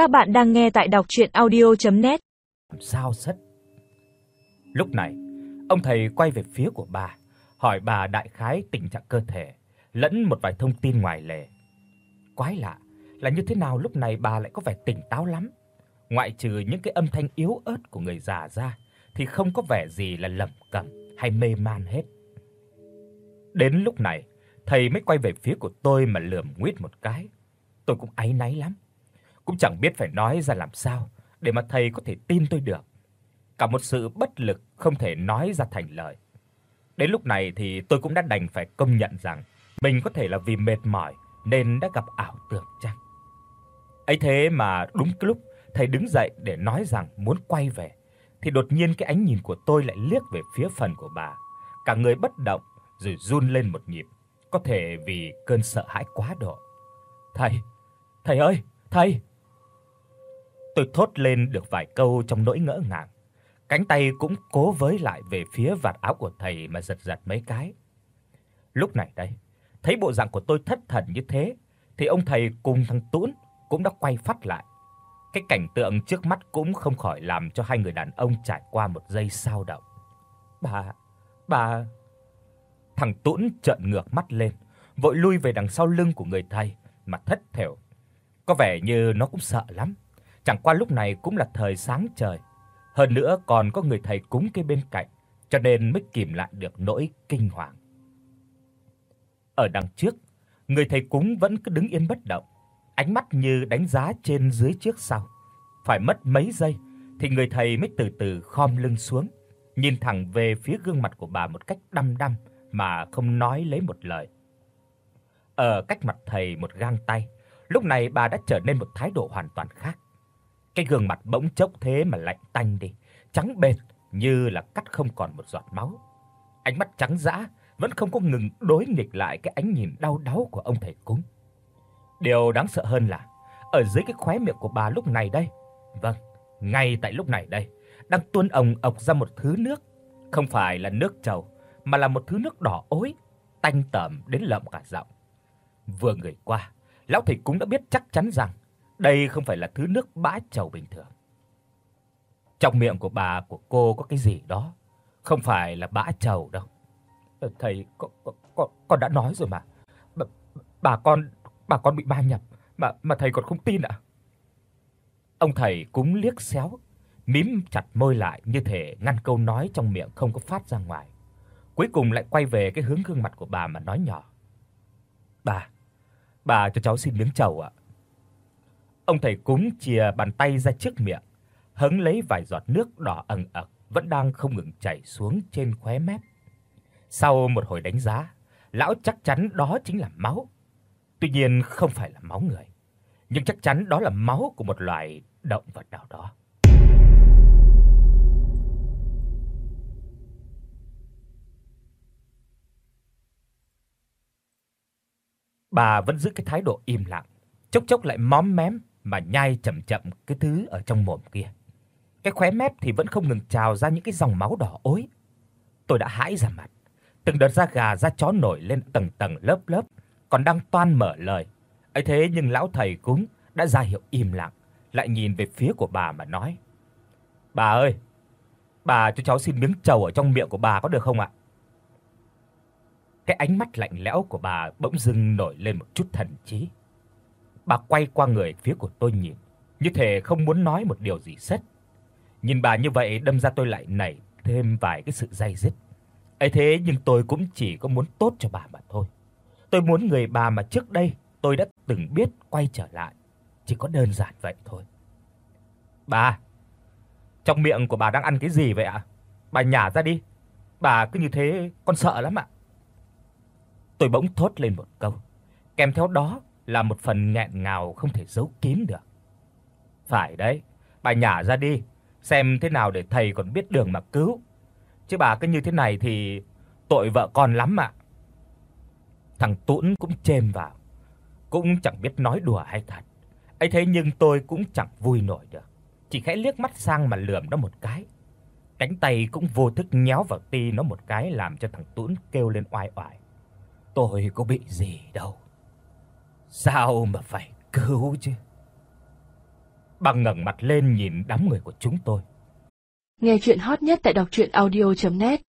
Các bạn đang nghe tại đọc audio net Sao sắt Lúc này, ông thầy quay về phía của bà, hỏi bà đại khái tình trạng cơ thể, lẫn một vài thông tin ngoài lề. Quái lạ, là như thế nào lúc này bà lại có vẻ tỉnh táo lắm. Ngoại trừ những cái âm thanh yếu ớt của người già ra thì không có vẻ gì là lẩm cẩm hay mê man hết. Đến lúc này, thầy mới quay về phía của tôi mà lườm nguyết một cái. Tôi cũng áy náy lắm, cũng chẳng biết phải nói ra làm sao để mà thầy có thể tin tôi được. Cả một sự bất lực không thể nói ra thành lời. Đến lúc này thì tôi cũng đã đành phải công nhận rằng mình có thể là vì mệt mỏi nên đã gặp ảo tưởng chăng. Ấy thế mà đúng cái lúc thầy đứng dậy để nói rằng muốn quay về thì đột nhiên cái ánh nhìn của tôi lại liếc về phía phần của bà. Cả người bất động rồi run lên một nhịp, có thể vì cơn sợ hãi quá độ. "Thầy, thầy ơi, thầy!" Tôi thốt lên được vài câu trong nỗi ngỡ ngàng. Cánh tay cũng cố với lại về phía vạt áo của thầy mà giật giật mấy cái. Lúc này đây, thấy bộ dạng của tôi thất thần như thế thì ông thầy cùng thằng Tún cũng đã quay phát lại. Cái cảnh tượng trước mắt cũng không khỏi làm cho hai người đàn ông trải qua một giây sao động. "Bà, bà" Thằng Tún trợn ngược mắt lên, vội lui về đằng sau lưng của người thầy mà thất thểu. Có vẻ như nó cũng sợ lắm. Chẳng qua lúc này cũng là thời sáng trời, hơn nữa còn có người thầy cúng kế bên cạnh, cho nên mới kìm lại được nỗi kinh hoàng. Ở đằng trước, người thầy cúng vẫn cứ đứng yên bất động, ánh mắt như đánh giá trên dưới trước sau. Phải mất mấy giây thì người thầy mới từ từ khom lưng xuống, nhìn thẳng về phía gương mặt của bà một cách đăm đăm mà không nói lấy một lời. Ở cách mặt thầy một gang tay, lúc này bà đã trở nên một thái độ hoàn toàn khác. Cái gương mặt bỗng chốc thế mà lạnh tanh đi, trắng bệt như là cắt không còn một giọt máu. Ánh mắt trắng dã vẫn không có ngừng đối nghịch lại cái ánh nhìn đau đáu của ông thầy cúng. Điều đáng sợ hơn là ở dưới cái khóe miệng của bà lúc này đây, vâng, ngay tại lúc này đây, đang tuôn ồng ộc ra một thứ nước, không phải là nước trầu, mà là một thứ nước đỏ ối, tanh tẩm đến lợm cả giọng. Vừa người qua, lão thầy cúng đã biết chắc chắn rằng đây không phải là thứ nước bã trầu bình thường. Trong miệng của bà của cô có cái gì đó, không phải là bã trầu đâu. Ờ, thầy con con con đã nói rồi mà. Bà, bà con bà con bị ma nhập mà mà thầy còn không tin ạ. Ông thầy cúng liếc xéo, mím chặt môi lại như thể ngăn câu nói trong miệng không có phát ra ngoài. Cuối cùng lại quay về cái hướng gương mặt của bà mà nói nhỏ. "Bà, bà cho cháu xin miếng trầu ạ." Ông thầy cúng chìa bàn tay ra trước miệng, hứng lấy vài giọt nước đỏ ẩn ẩn vẫn đang không ngừng chảy xuống trên khóe mép. Sau một hồi đánh giá, lão chắc chắn đó chính là máu. Tuy nhiên không phải là máu người, nhưng chắc chắn đó là máu của một loài động vật nào đó. Bà vẫn giữ cái thái độ im lặng, chốc chốc lại móm mém mà nhai chậm chậm cái thứ ở trong mồm kia. Cái khóe mép thì vẫn không ngừng trào ra những cái dòng máu đỏ ối. Tôi đã hãi ra mặt, từng đợt da gà da chó nổi lên tầng tầng lớp lớp, còn đang toan mở lời. Ấy thế nhưng lão thầy cúng đã ra hiệu im lặng, lại nhìn về phía của bà mà nói: "Bà ơi, bà cho cháu xin miếng trầu ở trong miệng của bà có được không ạ?" Cái ánh mắt lạnh lẽo của bà bỗng dưng nổi lên một chút thần trí. Bà quay qua người phía của tôi nhìn, như thể không muốn nói một điều gì hết. Nhìn bà như vậy đâm ra tôi lại nảy thêm vài cái sự dây dứt. Ấy thế nhưng tôi cũng chỉ có muốn tốt cho bà mà thôi. Tôi muốn người bà mà trước đây tôi đã từng biết quay trở lại, chỉ có đơn giản vậy thôi. Bà, trong miệng của bà đang ăn cái gì vậy ạ? Bà nhả ra đi. Bà cứ như thế con sợ lắm ạ. Tôi bỗng thốt lên một câu, kèm theo đó là một phần nghẹn ngào không thể giấu kín được. Phải đấy, bà nhả ra đi, xem thế nào để thầy còn biết đường mà cứu. Chứ bà cứ như thế này thì tội vợ con lắm ạ. Thằng Tuấn cũng chêm vào, cũng chẳng biết nói đùa hay thật. Ấy thế nhưng tôi cũng chẳng vui nổi được, chỉ khẽ liếc mắt sang mà lườm nó một cái. Cánh tay cũng vô thức nhéo vào ti nó một cái làm cho thằng Tuấn kêu lên oai oải. Tôi có bị gì đâu. Sao mà phải cứu chứ? Bằng ngẩng mặt lên nhìn đám người của chúng tôi. Nghe truyện hot nhất tại doctruyenaudio.net